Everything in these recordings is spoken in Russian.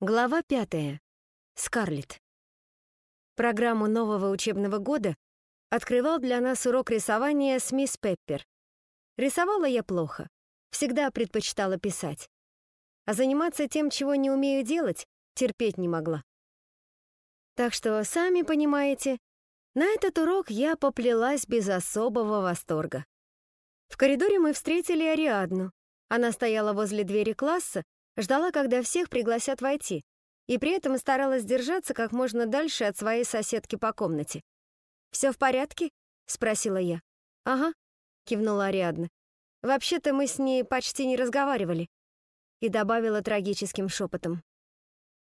Глава пятая. Скарлетт. Программу нового учебного года открывал для нас урок рисования с мисс Пеппер. Рисовала я плохо, всегда предпочитала писать. А заниматься тем, чего не умею делать, терпеть не могла. Так что, сами понимаете, на этот урок я поплелась без особого восторга. В коридоре мы встретили Ариадну. Она стояла возле двери класса Ждала, когда всех пригласят войти, и при этом старалась держаться как можно дальше от своей соседки по комнате. «Все в порядке?» — спросила я. «Ага», — кивнула Ариадна. «Вообще-то мы с ней почти не разговаривали», и добавила трагическим шепотом.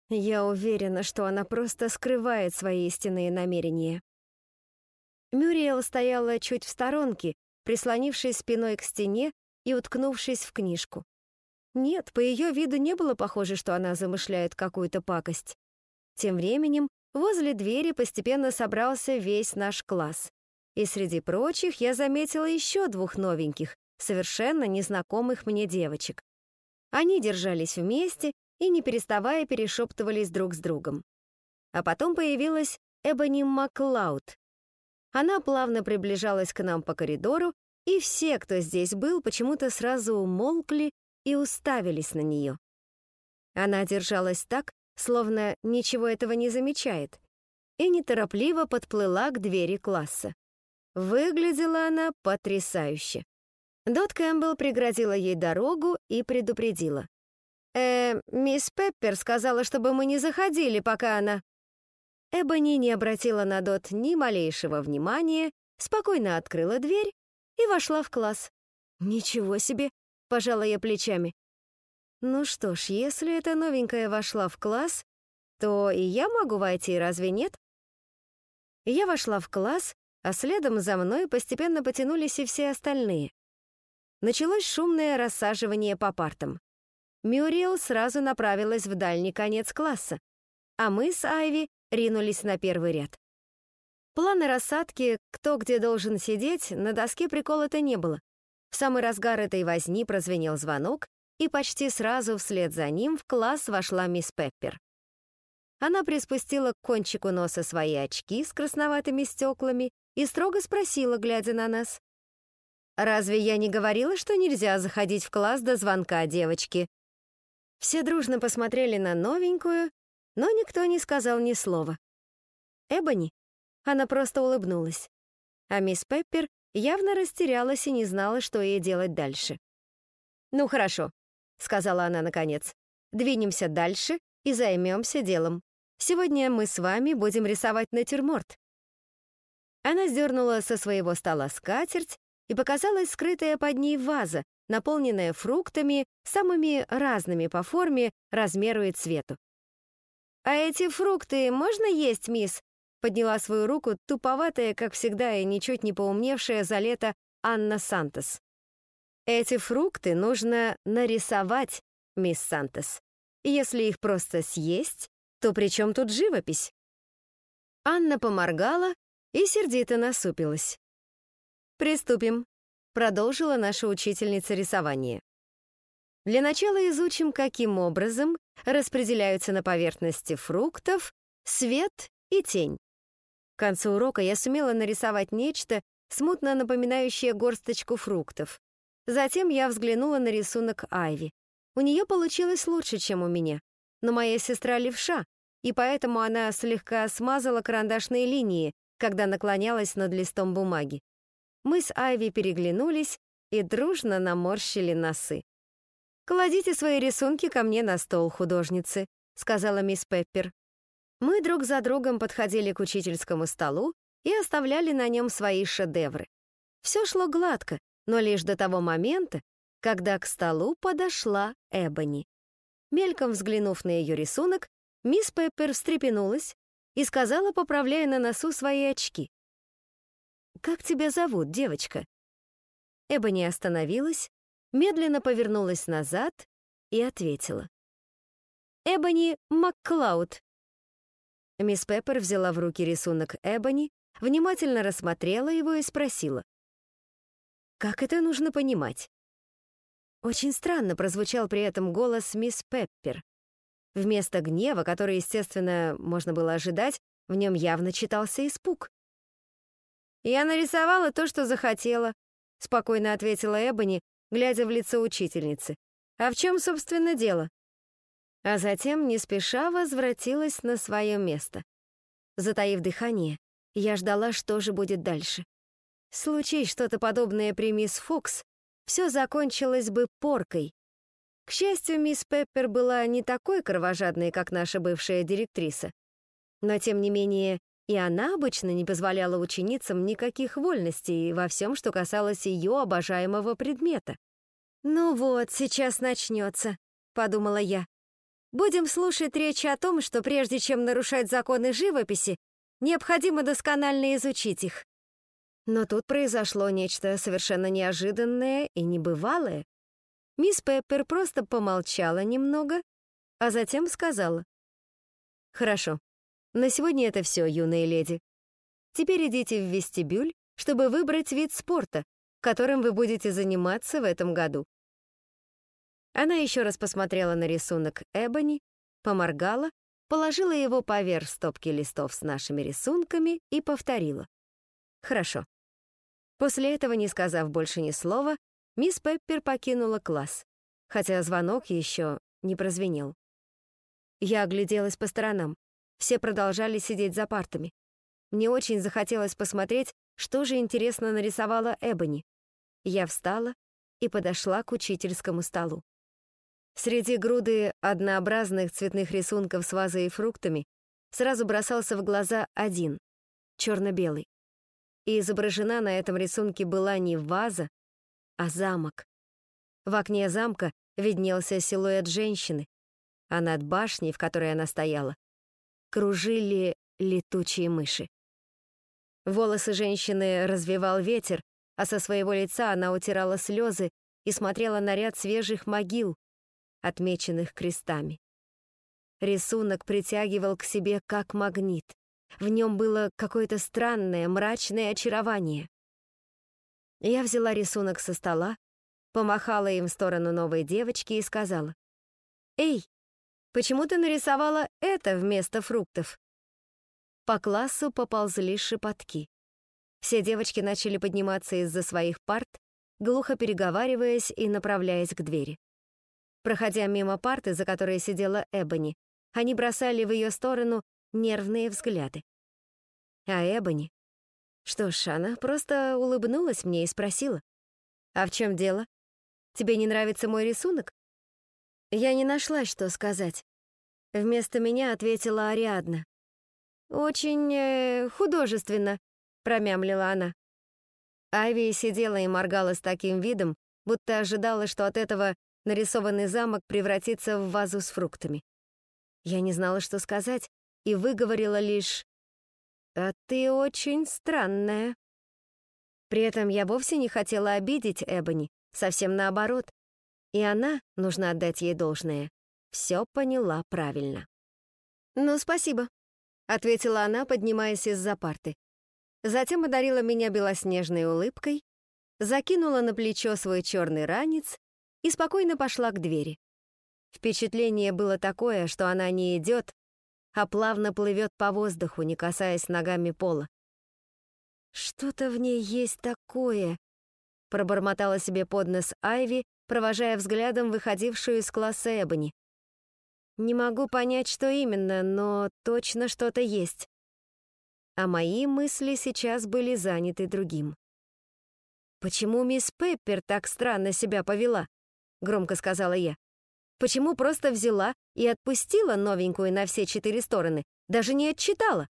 «Я уверена, что она просто скрывает свои истинные намерения». Мюриэл стояла чуть в сторонке, прислонившись спиной к стене и уткнувшись в книжку. Нет, по ее виду не было похоже, что она замышляет какую-то пакость. Тем временем возле двери постепенно собрался весь наш класс. И среди прочих я заметила еще двух новеньких, совершенно незнакомых мне девочек. Они держались вместе и, не переставая, перешептывались друг с другом. А потом появилась Эбони Маклауд. Она плавно приближалась к нам по коридору, и все, кто здесь был, почему-то сразу умолкли и уставились на нее. Она держалась так, словно ничего этого не замечает, и неторопливо подплыла к двери класса. Выглядела она потрясающе. Дот Кэмпбелл преградила ей дорогу и предупредила. «Э, мисс Пеппер сказала, чтобы мы не заходили, пока она...» Эбони не обратила на Дот ни малейшего внимания, спокойно открыла дверь и вошла в класс. «Ничего себе! Пожала я плечами. Ну что ж, если эта новенькая вошла в класс, то и я могу войти, разве нет? Я вошла в класс, а следом за мной постепенно потянулись и все остальные. Началось шумное рассаживание по партам. Мюриел сразу направилась в дальний конец класса, а мы с Айви ринулись на первый ряд. Плана рассадки, кто где должен сидеть, на доске приколота не было. В самый разгар этой возни прозвенел звонок, и почти сразу вслед за ним в класс вошла мисс Пеппер. Она приспустила к кончику носа свои очки с красноватыми стеклами и строго спросила, глядя на нас. «Разве я не говорила, что нельзя заходить в класс до звонка девочки?» Все дружно посмотрели на новенькую, но никто не сказал ни слова. Эбони? Она просто улыбнулась. А мисс Пеппер явно растерялась и не знала, что ей делать дальше. «Ну хорошо», — сказала она наконец. «Двинемся дальше и займемся делом. Сегодня мы с вами будем рисовать натюрморт». Она сдернула со своего стола скатерть и показалась скрытая под ней ваза, наполненная фруктами, самыми разными по форме, размеру и цвету. «А эти фрукты можно есть, мисс?» Подняла свою руку туповатая, как всегда, и ничуть не поумневшая за лето Анна Сантос. Эти фрукты нужно нарисовать, мисс Сантос. Если их просто съесть, то при чем тут живопись? Анна поморгала и сердито насупилась. «Приступим», — продолжила наша учительница рисования. Для начала изучим, каким образом распределяются на поверхности фруктов свет и тень. К концу урока я сумела нарисовать нечто, смутно напоминающее горсточку фруктов. Затем я взглянула на рисунок Айви. У нее получилось лучше, чем у меня. Но моя сестра левша, и поэтому она слегка смазала карандашные линии, когда наклонялась над листом бумаги. Мы с Айви переглянулись и дружно наморщили носы. «Кладите свои рисунки ко мне на стол, художницы», — сказала мисс Пеппер. Мы друг за другом подходили к учительскому столу и оставляли на нем свои шедевры. Все шло гладко, но лишь до того момента, когда к столу подошла Эбони. Мельком взглянув на ее рисунок, мисс Пеппер встрепенулась и сказала, поправляя на носу свои очки. «Как тебя зовут, девочка?» Эбони остановилась, медленно повернулась назад и ответила. «Эбони Макклауд, Мисс Пеппер взяла в руки рисунок Эбони, внимательно рассмотрела его и спросила. «Как это нужно понимать?» Очень странно прозвучал при этом голос мисс Пеппер. Вместо гнева, который, естественно, можно было ожидать, в нем явно читался испуг. «Я нарисовала то, что захотела», — спокойно ответила Эбони, глядя в лицо учительницы. «А в чем, собственно, дело?» А затем не спеша возвратилась на свое место. Затаив дыхание, я ждала, что же будет дальше. Случись что-то подобное при мисс Фокс, все закончилось бы поркой. К счастью, мисс Пеппер была не такой кровожадной, как наша бывшая директриса. Но, тем не менее, и она обычно не позволяла ученицам никаких вольностей во всем, что касалось ее обожаемого предмета. «Ну вот, сейчас начнется», — подумала я. «Будем слушать речь о том, что прежде чем нарушать законы живописи, необходимо досконально изучить их. Но тут произошло нечто совершенно неожиданное и небывалое. Мисс Пеппер просто помолчала немного, а затем сказала. «Хорошо, на сегодня это все, юные леди. Теперь идите в вестибюль, чтобы выбрать вид спорта, которым вы будете заниматься в этом году». Она еще раз посмотрела на рисунок Эбони, поморгала, положила его поверх стопки листов с нашими рисунками и повторила. «Хорошо, После этого, не сказав больше ни слова, мисс Пеппер покинула класс, хотя звонок еще не прозвенел. Я огляделась по сторонам. Все продолжали сидеть за партами. Мне очень захотелось посмотреть, что же интересно нарисовала Эбони. Я встала и подошла к учительскому столу. Среди груды однообразных цветных рисунков с вазой и фруктами сразу бросался в глаза один — черно-белый и изображена на этом рисунке была не ваза, а замок. В окне замка виднелся силуэт женщины, а над башней, в которой она стояла, кружили летучие мыши. Волосы женщины развивал ветер, а со своего лица она утирала слезы и смотрела на ряд свежих могил, отмеченных крестами. Рисунок притягивал к себе как магнит. В нем было какое-то странное, мрачное очарование. Я взяла рисунок со стола, помахала им в сторону новой девочки и сказала, «Эй, почему ты нарисовала это вместо фруктов?» По классу поползли шепотки. Все девочки начали подниматься из-за своих парт, глухо переговариваясь и направляясь к двери. Проходя мимо парты, за которой сидела Эбони, они бросали в ее сторону нервные взгляды. А Эбони? Что ж, она просто улыбнулась мне и спросила. «А в чем дело? Тебе не нравится мой рисунок?» Я не нашла, что сказать. Вместо меня ответила Ариадна. «Очень э, художественно», — промямлила она. Айви сидела и моргала с таким видом, будто ожидала, что от этого нарисованный замок превратится в вазу с фруктами. Я не знала, что сказать, и выговорила лишь «А ты очень странная». При этом я вовсе не хотела обидеть Эбони, совсем наоборот. И она, нужно отдать ей должное, все поняла правильно. «Ну, спасибо», — ответила она, поднимаясь из-за парты. Затем одарила меня белоснежной улыбкой, закинула на плечо свой черный ранец и спокойно пошла к двери. Впечатление было такое, что она не идет, а плавно плывет по воздуху, не касаясь ногами пола. «Что-то в ней есть такое», — пробормотала себе под нос Айви, провожая взглядом выходившую из класса Эбони. «Не могу понять, что именно, но точно что-то есть». А мои мысли сейчас были заняты другим. «Почему мисс Пеппер так странно себя повела?» — громко сказала я. Почему просто взяла и отпустила новенькую на все четыре стороны, даже не отчитала?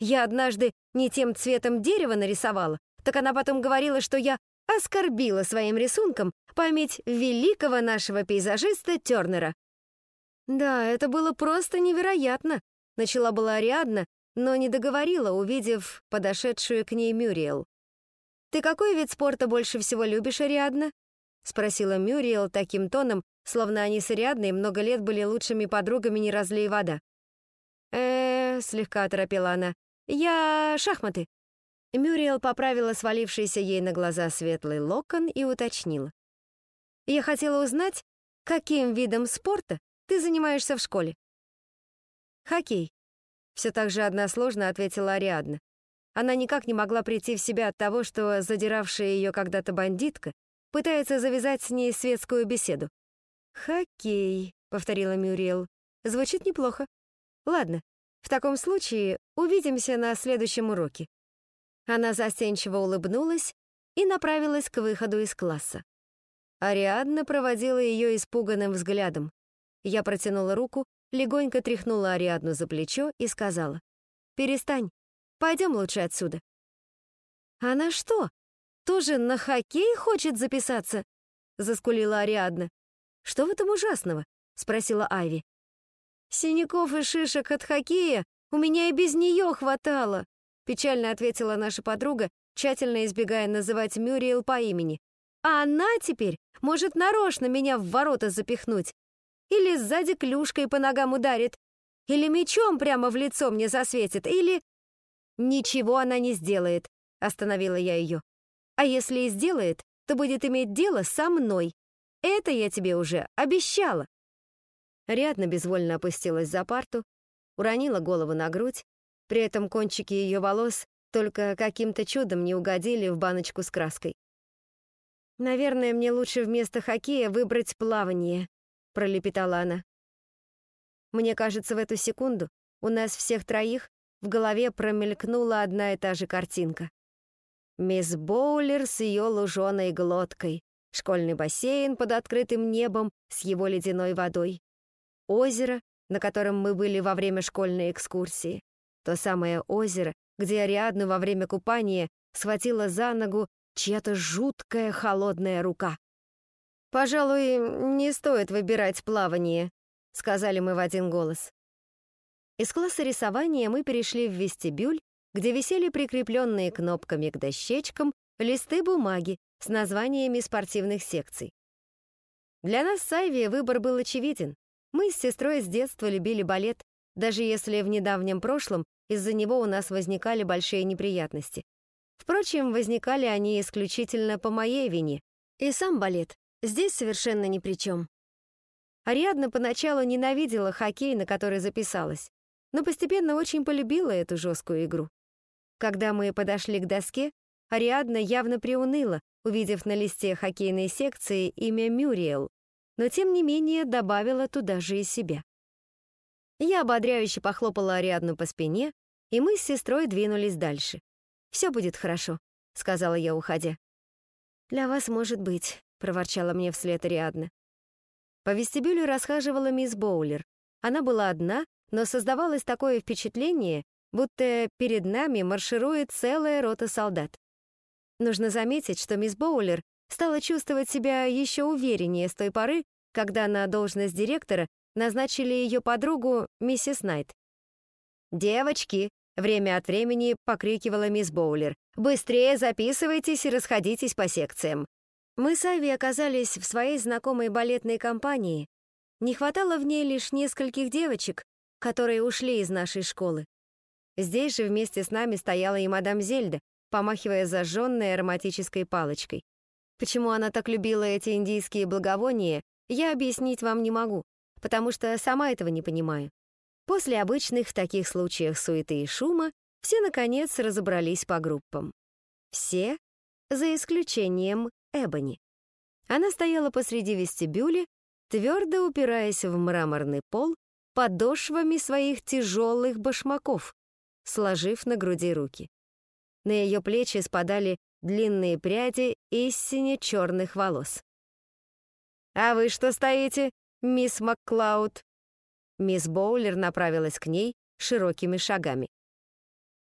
Я однажды не тем цветом дерева нарисовала, так она потом говорила, что я оскорбила своим рисунком память великого нашего пейзажиста Тернера. Да, это было просто невероятно, начала была Ариадна, но не договорила, увидев подошедшую к ней Мюриел. «Ты какой вид спорта больше всего любишь, Ариадна?» — спросила Мюриел таким тоном, словно они с Ариадной много лет были лучшими подругами «Не разлей вода». э слегка оторопела она. «Я... шахматы». Мюриел поправила свалившийся ей на глаза светлый локон и уточнила. «Я хотела узнать, каким видом спорта ты занимаешься в школе. «Хоккей», — все так же односложно ответила Ариадна. Она никак не могла прийти в себя от того, что задиравшая ее когда-то бандитка пытается завязать с ней светскую беседу. «Хоккей», — повторила Мюриел. «Звучит неплохо. Ладно, в таком случае увидимся на следующем уроке». Она застенчиво улыбнулась и направилась к выходу из класса. Ариадна проводила ее испуганным взглядом. Я протянула руку, легонько тряхнула Ариадну за плечо и сказала, «Перестань, пойдем лучше отсюда». «Она что, тоже на хоккей хочет записаться?» — заскулила Ариадна. «Что в этом ужасного?» — спросила Айви. «Синяков и шишек от хоккея у меня и без нее хватало», — печально ответила наша подруга, тщательно избегая называть Мюриел по имени. «А она теперь может нарочно меня в ворота запихнуть. Или сзади клюшкой по ногам ударит. Или мечом прямо в лицо мне засветит. Или... Ничего она не сделает, остановила я ее. А если и сделает, то будет иметь дело со мной. Это я тебе уже обещала. Рядно безвольно опустилась за парту, уронила голову на грудь, при этом кончики ее волос только каким-то чудом не угодили в баночку с краской. «Наверное, мне лучше вместо хоккея выбрать плавание», — пролепетала она. Мне кажется, в эту секунду у нас всех троих в голове промелькнула одна и та же картинка. Мисс Боулер с ее луженой глоткой, школьный бассейн под открытым небом с его ледяной водой, озеро, на котором мы были во время школьной экскурсии, то самое озеро, где Ариадну во время купания схватила за ногу чья-то жуткая холодная рука. «Пожалуй, не стоит выбирать плавание», — сказали мы в один голос. Из класса рисования мы перешли в вестибюль, где висели прикрепленные кнопками к дощечкам листы бумаги с названиями спортивных секций. Для нас с Айви выбор был очевиден. Мы с сестрой с детства любили балет, даже если в недавнем прошлом из-за него у нас возникали большие неприятности. Впрочем, возникали они исключительно по моей вине. И сам балет здесь совершенно ни при чем. Ариадна поначалу ненавидела хоккей, на который записалась, но постепенно очень полюбила эту жесткую игру. Когда мы подошли к доске, Ариадна явно приуныла, увидев на листе хоккейной секции имя Мюриел, но тем не менее добавила туда же и себя. Я ободряюще похлопала Ариадну по спине, и мы с сестрой двинулись дальше. Все будет хорошо», — сказала я, уходя. «Для вас, может быть», — проворчала мне вслед Ариадна. По вестибюлю расхаживала мисс Боулер. Она была одна, но создавалось такое впечатление, будто перед нами марширует целая рота солдат. Нужно заметить, что мисс Боулер стала чувствовать себя еще увереннее с той поры, когда на должность директора назначили ее подругу миссис Найт. «Девочки, Время от времени покрикивала мисс Боулер. «Быстрее записывайтесь и расходитесь по секциям». Мы с Айви оказались в своей знакомой балетной компании. Не хватало в ней лишь нескольких девочек, которые ушли из нашей школы. Здесь же вместе с нами стояла и мадам Зельда, помахивая зажженной ароматической палочкой. Почему она так любила эти индийские благовония, я объяснить вам не могу, потому что сама этого не понимаю. После обычных в таких случаях суеты и шума все, наконец, разобрались по группам. Все, за исключением Эбони. Она стояла посреди вестибюля, твердо упираясь в мраморный пол подошвами своих тяжелых башмаков, сложив на груди руки. На ее плечи спадали длинные пряди истине черных волос. «А вы что стоите, мисс Макклауд?» Мисс Боулер направилась к ней широкими шагами.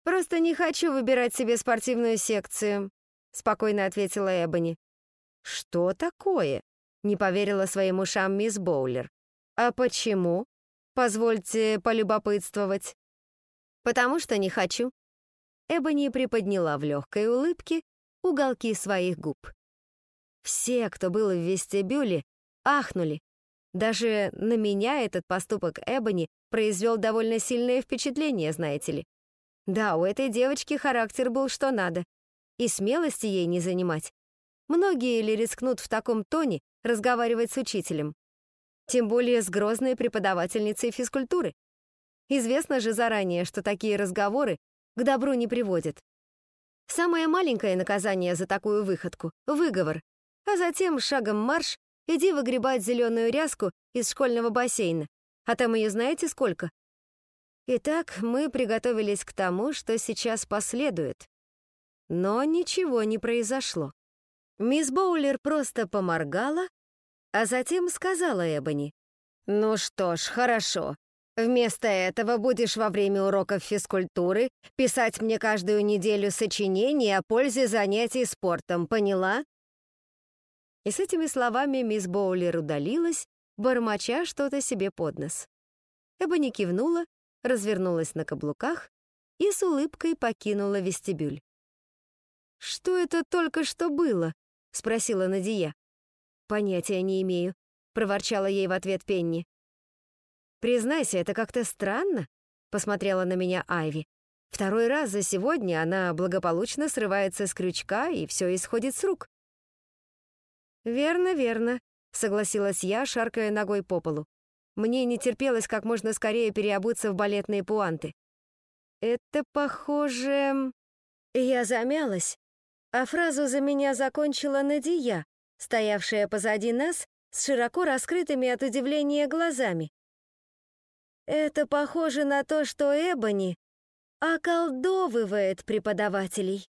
«Просто не хочу выбирать себе спортивную секцию», — спокойно ответила Эбони. «Что такое?» — не поверила своим ушам мисс Боулер. «А почему? Позвольте полюбопытствовать». «Потому что не хочу». Эбони приподняла в легкой улыбке уголки своих губ. Все, кто был в вестибюле, ахнули, даже на меня этот поступок Эбони произвел довольно сильное впечатление, знаете ли. Да, у этой девочки характер был что надо. И смелости ей не занимать. Многие ли рискнут в таком тоне разговаривать с учителем? Тем более с грозной преподавательницей физкультуры. Известно же заранее, что такие разговоры к добру не приводят. Самое маленькое наказание за такую выходку — выговор, а затем шагом марш иди выгребать зеленую ряску из школьного бассейна, а там ее знаете сколько? Итак, мы приготовились к тому, что сейчас последует. Но ничего не произошло. Мисс Боулер просто поморгала, а затем сказала Эбони. «Ну что ж, хорошо. Вместо этого будешь во время уроков физкультуры писать мне каждую неделю сочинение о пользе занятий спортом, поняла?» И с этими словами мисс Боулер удалилась, бормоча что-то себе под нос. Эбони кивнула, развернулась на каблуках и с улыбкой покинула вестибюль. «Что это только что было?» — спросила Надия. «Понятия не имею», — проворчала ей в ответ Пенни. «Признайся, это как-то странно», — посмотрела на меня Айви. Второй раз за сегодня она благополучно срывается с крючка, и все исходит с рук. «Верно, верно», — согласилась я, шаркая ногой по полу. Мне не терпелось как можно скорее переобуться в балетные пуанты. «Это похоже...» Я замялась, а фразу за меня закончила Надия, стоявшая позади нас с широко раскрытыми от удивления глазами. Это похоже на то, что Эбони околдовывает преподавателей.